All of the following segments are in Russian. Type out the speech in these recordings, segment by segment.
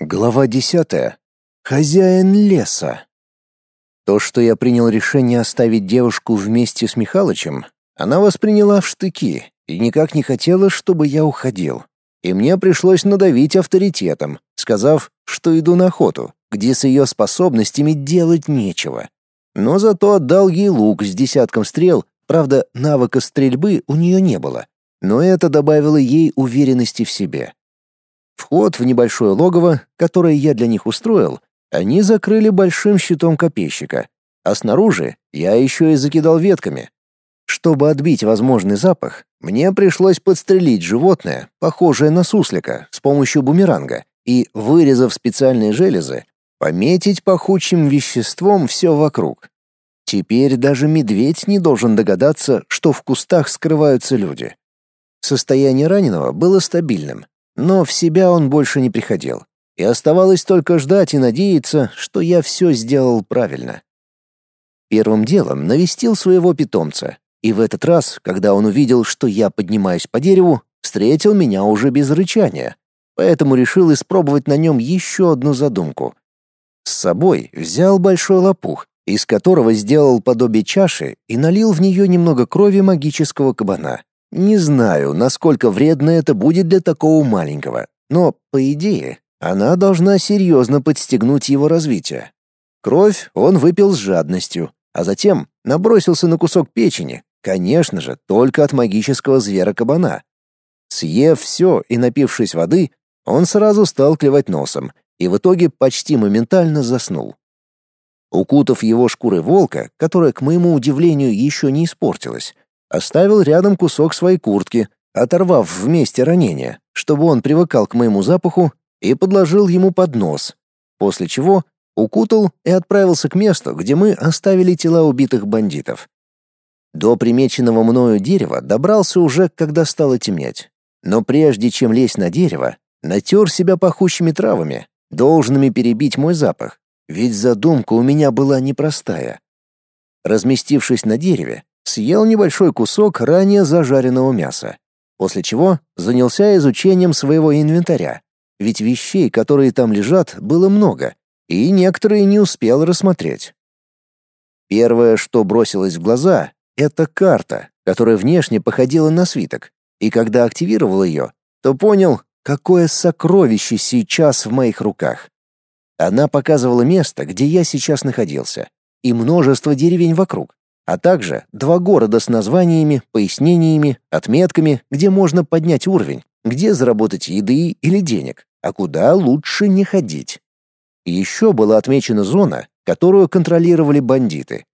Глава десятая. Хозяин леса. То, что я принял решение оставить девушку вместе с Михалычем, она восприняла в штыки и никак не хотела, чтобы я уходил. И мне пришлось надавить авторитетом, сказав, что иду на охоту, где с ее способностями делать нечего. Но зато отдал ей лук с десятком стрел, правда, навыка стрельбы у нее не было. Но это добавило ей уверенности в себе. Вход в небольшое логово, которое я для них устроил, они закрыли большим щитом копейщика, а снаружи я еще и закидал ветками. Чтобы отбить возможный запах, мне пришлось подстрелить животное, похожее на суслика, с помощью бумеранга, и, вырезав специальные железы, пометить пахучим веществом все вокруг. Теперь даже медведь не должен догадаться, что в кустах скрываются люди. Состояние раненого было стабильным, но в себя он больше не приходил, и оставалось только ждать и надеяться, что я все сделал правильно. Первым делом навестил своего питомца, и в этот раз, когда он увидел, что я поднимаюсь по дереву, встретил меня уже без рычания, поэтому решил испробовать на нем еще одну задумку. С собой взял большой лопух, из которого сделал подобие чаши и налил в нее немного крови магического кабана. Не знаю, насколько вредно это будет для такого маленького, но, по идее, она должна серьезно подстегнуть его развитие. Кровь он выпил с жадностью, а затем набросился на кусок печени, конечно же, только от магического звера-кабана. Съев все и напившись воды, он сразу стал клевать носом и в итоге почти моментально заснул. Укутав его шкурой волка, которая, к моему удивлению, еще не испортилась, Оставил рядом кусок своей куртки, оторвав вместе ранения, чтобы он привыкал к моему запаху, и подложил ему под нос, после чего укутал и отправился к месту, где мы оставили тела убитых бандитов. До примеченного мною дерева добрался уже, когда стало темнеть. Но прежде чем лезть на дерево, натер себя пахучими травами, должными перебить мой запах, ведь задумка у меня была непростая. Разместившись на дереве, съел небольшой кусок ранее зажаренного мяса, после чего занялся изучением своего инвентаря, ведь вещей, которые там лежат, было много, и некоторые не успел рассмотреть. Первое, что бросилось в глаза, это карта, которая внешне походила на свиток, и когда активировал ее, то понял, какое сокровище сейчас в моих руках. Она показывала место, где я сейчас находился, и множество деревень вокруг а также два города с названиями, пояснениями, отметками, где можно поднять уровень, где заработать еды или денег, а куда лучше не ходить. И еще была отмечена зона, которую контролировали бандиты.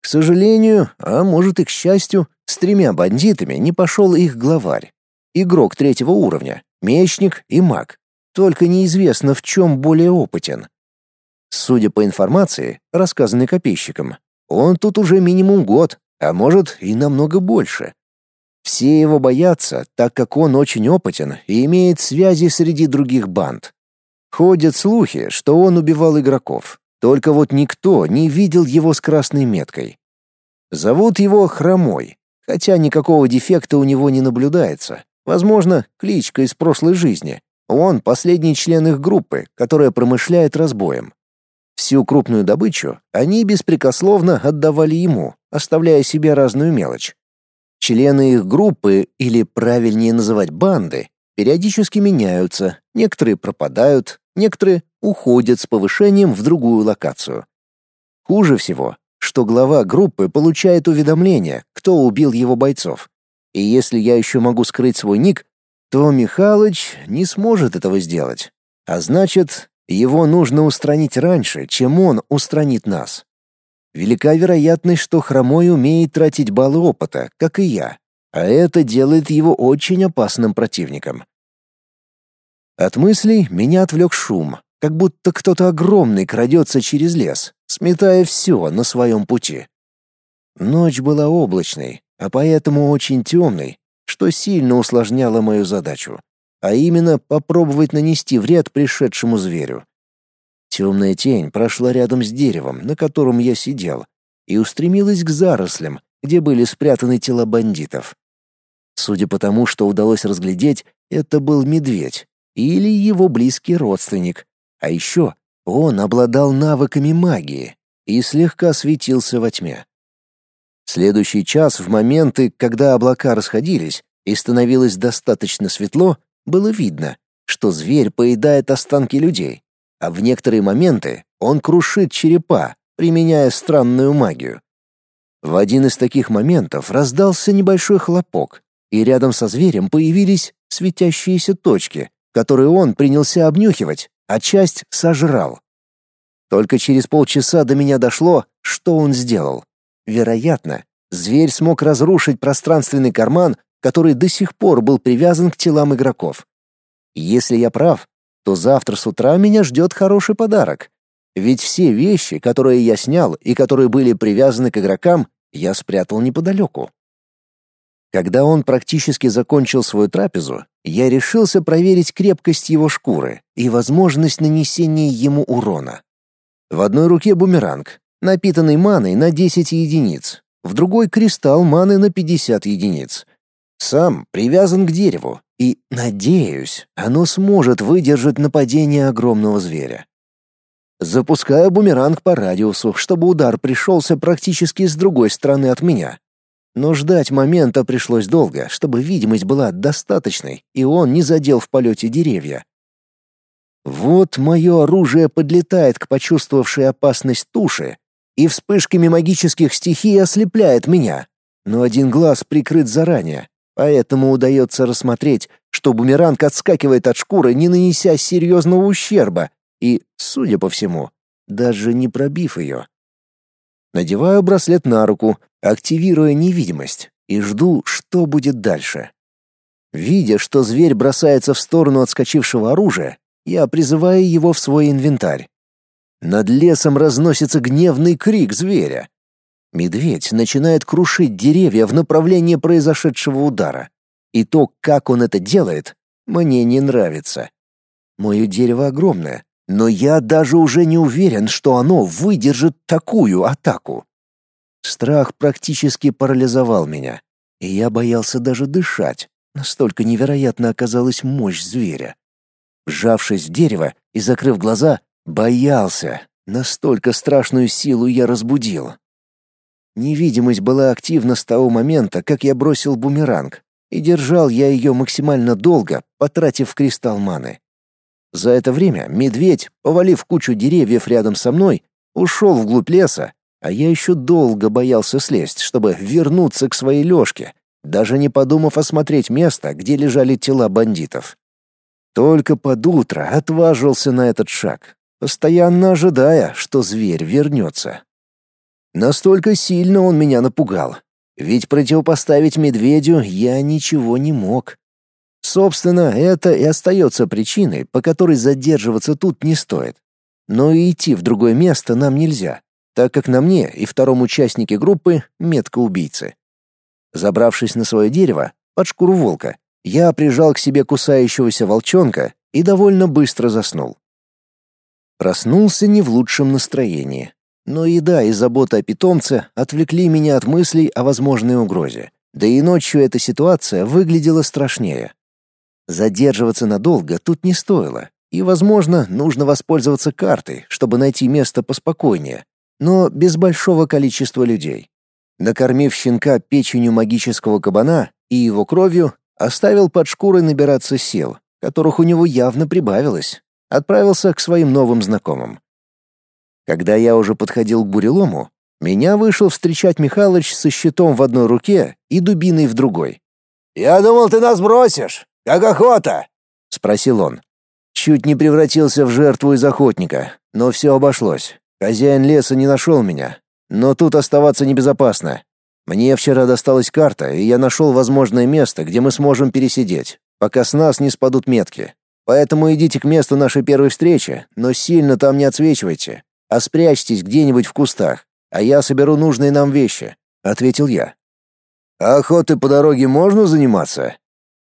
К сожалению, а может и к счастью, с тремя бандитами не пошел их главарь. Игрок третьего уровня, мечник и маг. Только неизвестно, в чем более опытен. Судя по информации, рассказанной копейщиком, он тут уже минимум год, а может и намного больше. Все его боятся, так как он очень опытен и имеет связи среди других банд. Ходят слухи, что он убивал игроков, только вот никто не видел его с красной меткой. Зовут его Хромой, хотя никакого дефекта у него не наблюдается. Возможно, кличка из прошлой жизни. Он последний член их группы, которая промышляет разбоем. Всю крупную добычу они беспрекословно отдавали ему, оставляя себе разную мелочь. Члены их группы, или правильнее называть банды, периодически меняются, некоторые пропадают, некоторые уходят с повышением в другую локацию. Хуже всего, что глава группы получает уведомление, кто убил его бойцов. И если я еще могу скрыть свой ник, то Михалыч не сможет этого сделать. А значит, его нужно устранить раньше, чем он устранит нас. Велика вероятность, что Хромой умеет тратить баллы опыта, как и я, а это делает его очень опасным противником. От мыслей меня отвлек шум, как будто кто-то огромный крадется через лес, сметая все на своем пути. Ночь была облачной, а поэтому очень темной, что сильно усложняло мою задачу а именно попробовать нанести вред пришедшему зверю. Темная тень прошла рядом с деревом, на котором я сидел, и устремилась к зарослям, где были спрятаны тела бандитов. Судя по тому, что удалось разглядеть, это был медведь или его близкий родственник, А еще он обладал навыками магии и слегка светился во тьме. Следующий час в моменты, когда облака расходились и становилось достаточно светло, было видно, что зверь поедает останки людей, а в некоторые моменты он крушит черепа, применяя странную магию. В один из таких моментов раздался небольшой хлопок, и рядом со зверем появились светящиеся точки, которые он принялся обнюхивать, а часть сожрал. Только через полчаса до меня дошло, что он сделал. Вероятно, зверь смог разрушить пространственный карман, который до сих пор был привязан к телам игроков. Если я прав, то завтра с утра меня ждет хороший подарок. Ведь все вещи, которые я снял и которые были привязаны к игрокам, я спрятал неподалеку. Когда он практически закончил свою трапезу, я решился проверить крепкость его шкуры и возможность нанесения ему урона. В одной руке бумеранг, напитанный маной на 10 единиц, в другой кристалл маны на 50 единиц. Сам привязан к дереву, и, надеюсь, оно сможет выдержать нападение огромного зверя. Запускаю бумеранг по радиусу, чтобы удар пришелся практически с другой стороны от меня. Но ждать момента пришлось долго, чтобы видимость была достаточной, и он не задел в полете деревья. Вот мое оружие подлетает к почувствовавшей опасность туши, и вспышками магических стихий ослепляет меня. Но один глаз прикрыт заранее, поэтому удается рассмотреть, что бумеранг отскакивает от шкуры, не нанеся серьезного ущерба, и, судя по всему, даже не пробив ее. Надеваю браслет на руку, активируя невидимость, и жду, что будет дальше. Видя, что зверь бросается в сторону отскочившего оружия, я призываю его в свой инвентарь. Над лесом разносится гневный крик зверя. Медведь начинает крушить деревья в направлении произошедшего удара. И то, как он это делает, мне не нравится. Мое дерево огромное, но я даже уже не уверен, что оно выдержит такую атаку. Страх практически парализовал меня, и я боялся даже дышать, настолько невероятно оказалась мощь зверя. Сжавшись в дерево и закрыв глаза, боялся, настолько страшную силу я разбудил. Невидимость была активна с того момента, как я бросил бумеранг, и держал я ее максимально долго, потратив кристалл маны. За это время медведь, повалив кучу деревьев рядом со мной, ушел вглубь леса, а я еще долго боялся слезть, чтобы вернуться к своей лёжке, даже не подумав осмотреть место, где лежали тела бандитов. Только под утро отважился на этот шаг, постоянно ожидая, что зверь вернется. Настолько сильно он меня напугал, ведь противопоставить медведю я ничего не мог. Собственно, это и остается причиной, по которой задерживаться тут не стоит. Но и идти в другое место нам нельзя, так как на мне и втором участнике группы метка убийцы. Забравшись на свое дерево, под шкуру волка, я прижал к себе кусающегося волчонка и довольно быстро заснул. Проснулся не в лучшем настроении, но еда и забота о питомце отвлекли меня от мыслей о возможной угрозе. Да и ночью эта ситуация выглядела страшнее. Задерживаться надолго тут не стоило, и, возможно, нужно воспользоваться картой, чтобы найти место поспокойнее, но без большого количества людей. Накормив щенка печенью магического кабана и его кровью, оставил под шкурой набираться сил, которых у него явно прибавилось, отправился к своим новым знакомым. Когда я уже подходил к бурелому, меня вышел встречать Михалыч со щитом в одной руке и дубиной в другой. «Я думал, ты нас бросишь!» Как охота?» — спросил он. Чуть не превратился в жертву из охотника, но все обошлось. Хозяин леса не нашел меня. Но тут оставаться небезопасно. Мне вчера досталась карта, и я нашел возможное место, где мы сможем пересидеть, пока с нас не спадут метки. Поэтому идите к месту нашей первой встречи, но сильно там не отсвечивайте, а спрячьтесь где-нибудь в кустах, а я соберу нужные нам вещи», — ответил я. «А охотой по дороге можно заниматься?»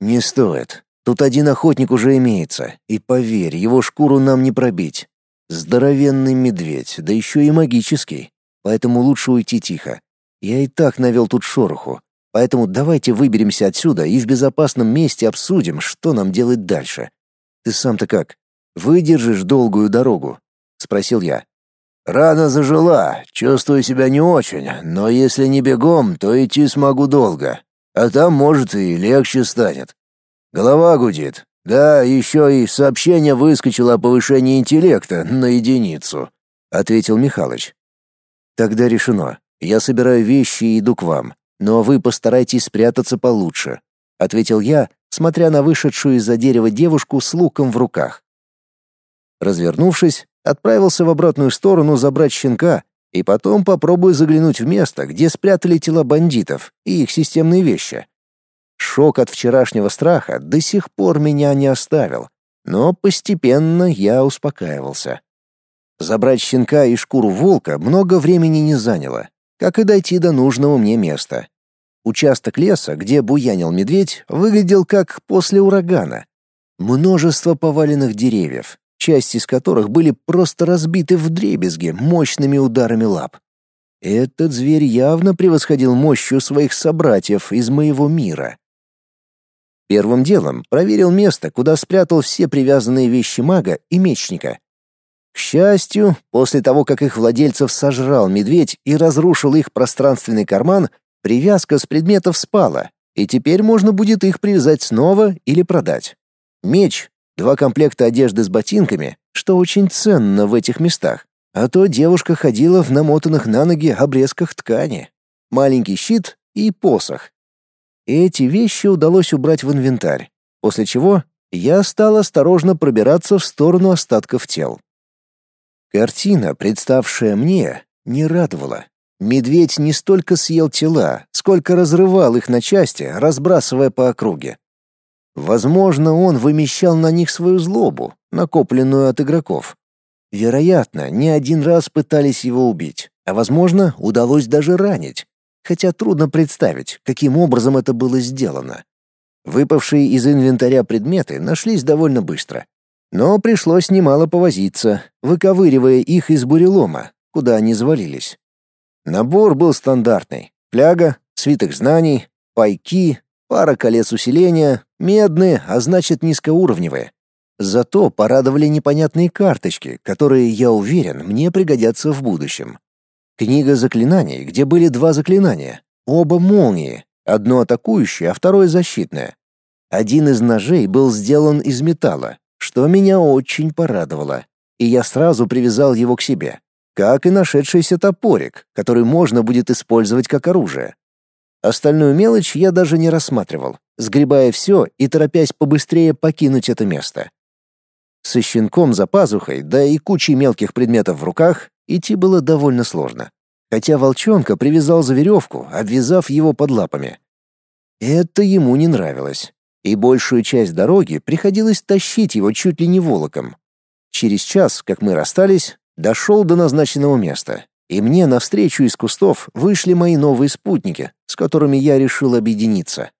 «Не стоит. Тут один охотник уже имеется, и поверь, его шкуру нам не пробить. Здоровенный медведь, да еще и магический. Поэтому лучше уйти тихо. Я и так навел тут шороху. Поэтому давайте выберемся отсюда и в безопасном месте обсудим, что нам делать дальше. Ты сам-то как? Выдержишь долгую дорогу?» — спросил я. «Рана зажила, чувствую себя не очень, но если не бегом, то идти смогу долго, а там, может, и легче станет. Голова гудит. Да, еще и сообщение выскочило о повышении интеллекта на единицу», — ответил Михалыч. «Тогда решено. Я собираю вещи и иду к вам, но вы постарайтесь спрятаться получше», — ответил я, смотря на вышедшую из-за дерева девушку с луком в руках. Развернувшись, отправился в обратную сторону забрать щенка и потом попробую заглянуть в место, где спрятали тела бандитов и их системные вещи. Шок от вчерашнего страха до сих пор меня не оставил, но постепенно я успокаивался. Забрать щенка и шкуру волка много времени не заняло, как и дойти до нужного мне места. Участок леса, где буянил медведь, выглядел как после урагана. Множество поваленных деревьев, часть из которых были просто разбиты вдребезги мощными ударами лап. Этот зверь явно превосходил мощью своих собратьев из моего мира. Первым делом проверил место, куда спрятал все привязанные вещи мага и мечника. К счастью, после того, как их владельцев сожрал медведь и разрушил их пространственный карман, привязка с предметов спала, и теперь можно будет их привязать снова или продать. Меч два комплекта одежды с ботинками, что очень ценно в этих местах. А то девушка ходила в намотанных на ноги обрезках ткани, маленький щит и посох. Эти вещи удалось убрать в инвентарь, после чего я стал осторожно пробираться в сторону остатков тел. Картина, представшая мне, не радовала. Медведь не столько съел тела, сколько разрывал их на части, разбрасывая по округе. Возможно, он вымещал на них свою злобу, накопленную от игроков. Вероятно, не один раз пытались его убить, а возможно, удалось даже ранить. Хотя трудно представить, каким образом это было сделано. Выпавшие из инвентаря предметы нашлись довольно быстро. Но пришлось немало повозиться, выковыривая их из бурелома, куда они завалились. Набор был стандартный. Пляга, свиток знаний, пайки, пара колец усиления, Медные, а значит низкоуровневые. Зато порадовали непонятные карточки, которые, я уверен, мне пригодятся в будущем. Книга заклинаний, где были два заклинания. Оба молнии, одно атакующее, а второе защитное. Один из ножей был сделан из металла, что меня очень порадовало, и я сразу привязал его к себе, как и нашедшийся топорик, который можно будет использовать как оружие. Остальную мелочь я даже не рассматривал, сгребая все и торопясь побыстрее покинуть это место. Со щенком за пазухой, да и кучей мелких предметов в руках, идти было довольно сложно. Хотя волчонка привязал за веревку, обвязав его под лапами. Это ему не нравилось, и большую часть дороги приходилось тащить его чуть ли не волоком. Через час, как мы расстались, дошел до назначенного места и мне навстречу из кустов вышли мои новые спутники, с которыми я решил объединиться.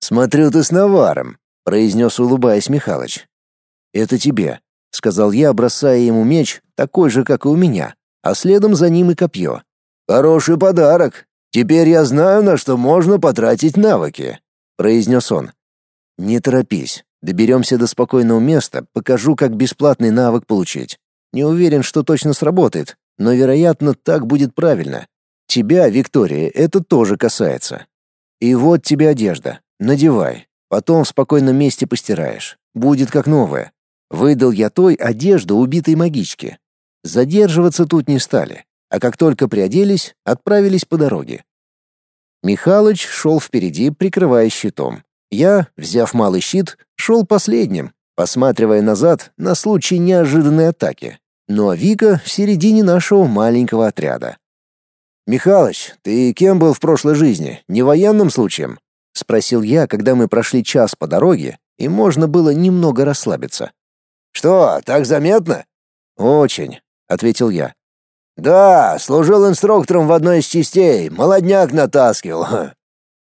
«Смотрю, ты с наваром», — произнес, улыбаясь Михалыч. «Это тебе», — сказал я, бросая ему меч, такой же, как и у меня, а следом за ним и копье. «Хороший подарок. Теперь я знаю, на что можно потратить навыки», — произнес он. «Не торопись. Доберемся до спокойного места, покажу, как бесплатный навык получить. Не уверен, что точно сработает, но, вероятно, так будет правильно. Тебя, Виктория, это тоже касается. И вот тебе одежда. Надевай. Потом в спокойном месте постираешь. Будет как новая. Выдал я той одежду убитой магички. Задерживаться тут не стали, а как только приоделись, отправились по дороге. Михалыч шел впереди, прикрывая щитом. Я, взяв малый щит, шел последним, посматривая назад на случай неожиданной атаки. Ну а Вика в середине нашего маленького отряда. «Михалыч, ты кем был в прошлой жизни? Не военным случаем?» — спросил я, когда мы прошли час по дороге, и можно было немного расслабиться. «Что, так заметно?» «Очень», — ответил я. «Да, служил инструктором в одной из частей, молодняк натаскивал».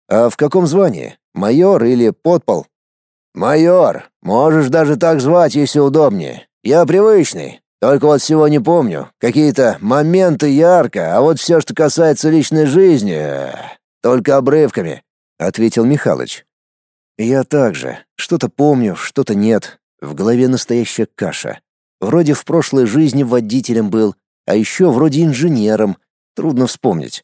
«А в каком звании? Майор или подпол?» «Майор. Можешь даже так звать, если удобнее. Я привычный. Только вот всего не помню. Какие-то моменты ярко, а вот все, что касается личной жизни, только обрывками», — ответил Михалыч. «Я также. Что-то помню, что-то нет. В голове настоящая каша. Вроде в прошлой жизни водителем был, а еще вроде инженером. Трудно вспомнить.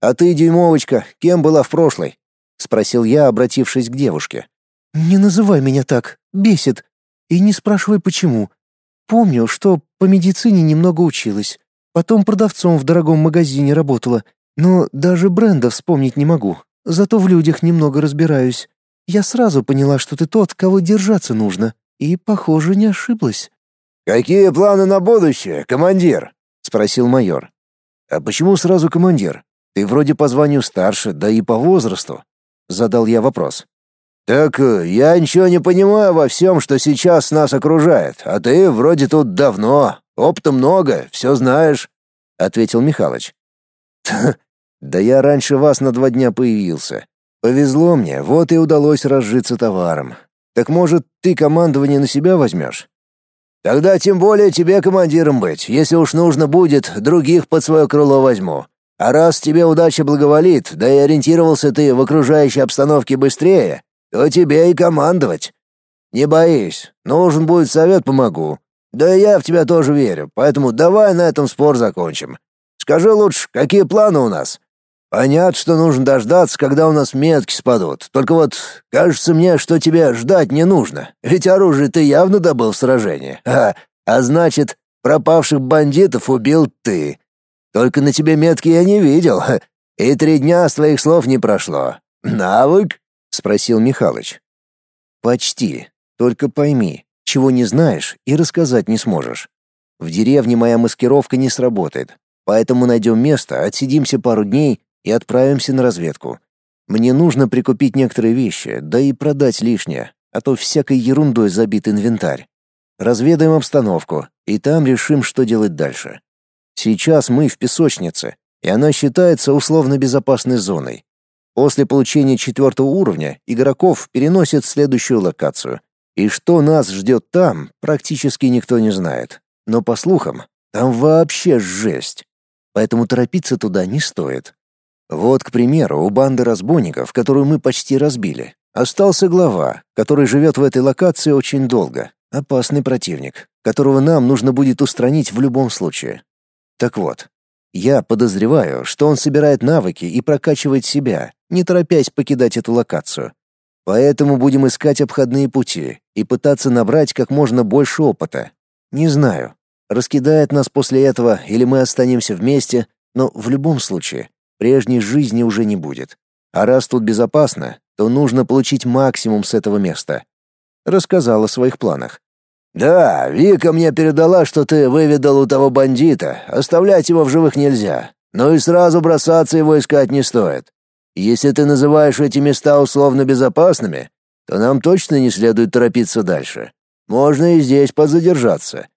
А ты, дюймовочка, кем была в прошлой? спросил я, обратившись к девушке. Не называй меня так, бесит. И не спрашивай почему. Помню, что по медицине немного училась. Потом продавцом в дорогом магазине работала, но даже бренда вспомнить не могу. Зато в людях немного разбираюсь. Я сразу поняла, что ты тот, кого держаться нужно, и, похоже, не ошиблась. «Какие планы на будущее, командир?» — спросил майор. «А почему сразу командир? Ты вроде по званию старше, да и по возрасту», — задал я вопрос. «Так э, я ничего не понимаю во всем, что сейчас нас окружает, а ты вроде тут давно, опыта много, все знаешь», — ответил Михалыч. «Да я раньше вас на два дня появился. Повезло мне, вот и удалось разжиться товаром. Так может, ты командование на себя возьмешь?» «Тогда тем более тебе командиром быть. Если уж нужно будет, других под свое крыло возьму. А раз тебе удача благоволит, да и ориентировался ты в окружающей обстановке быстрее, то тебе и командовать. Не боись, нужен будет совет, помогу. Да и я в тебя тоже верю, поэтому давай на этом спор закончим. Скажи лучше, какие планы у нас? Понятно, что нужно дождаться, когда у нас метки спадут. Только вот кажется мне, что тебе ждать не нужно. Ведь оружие ты явно добыл в сражении. А, а значит, пропавших бандитов убил ты. Только на тебе метки я не видел. И три дня с твоих слов не прошло. Навык? Спросил Михалыч. Почти. Только пойми, чего не знаешь и рассказать не сможешь. В деревне моя маскировка не сработает, поэтому найдем место, отсидимся пару дней и отправимся на разведку. Мне нужно прикупить некоторые вещи, да и продать лишнее, а то всякой ерундой забит инвентарь. Разведаем обстановку, и там решим, что делать дальше. Сейчас мы в песочнице, и она считается условно безопасной зоной. После получения четвертого уровня игроков переносят в следующую локацию. И что нас ждет там, практически никто не знает. Но по слухам, там вообще жесть. Поэтому торопиться туда не стоит. Вот, к примеру, у банды разбойников, которую мы почти разбили, остался глава, который живет в этой локации очень долго. Опасный противник, которого нам нужно будет устранить в любом случае. Так вот, я подозреваю, что он собирает навыки и прокачивает себя, не торопясь покидать эту локацию. Поэтому будем искать обходные пути и пытаться набрать как можно больше опыта. Не знаю, раскидает нас после этого или мы останемся вместе, но в любом случае прежней жизни уже не будет. А раз тут безопасно, то нужно получить максимум с этого места. Рассказал о своих планах. «Да, Вика мне передала, что ты выведал у того бандита. Оставлять его в живых нельзя. Но и сразу бросаться его искать не стоит. Если ты называешь эти места условно безопасными, то нам точно не следует торопиться дальше. Можно и здесь подзадержаться.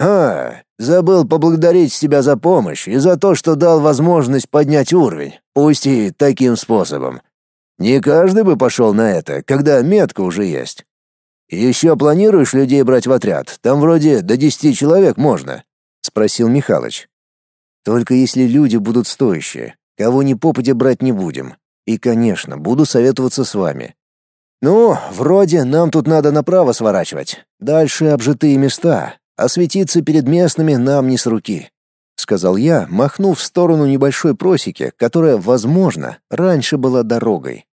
А, забыл поблагодарить тебя за помощь и за то, что дал возможность поднять уровень, пусть и таким способом. Не каждый бы пошел на это, когда метка уже есть. Еще планируешь людей брать в отряд? Там вроде до десяти человек можно, спросил Михалыч. Только если люди будут стоящие. Кого ни попадя брать не будем. И, конечно, буду советоваться с вами. Ну, вроде нам тут надо направо сворачивать. Дальше обжитые места. Осветиться перед местными нам не с руки, сказал я, махнув в сторону небольшой просеки, которая, возможно, раньше была дорогой.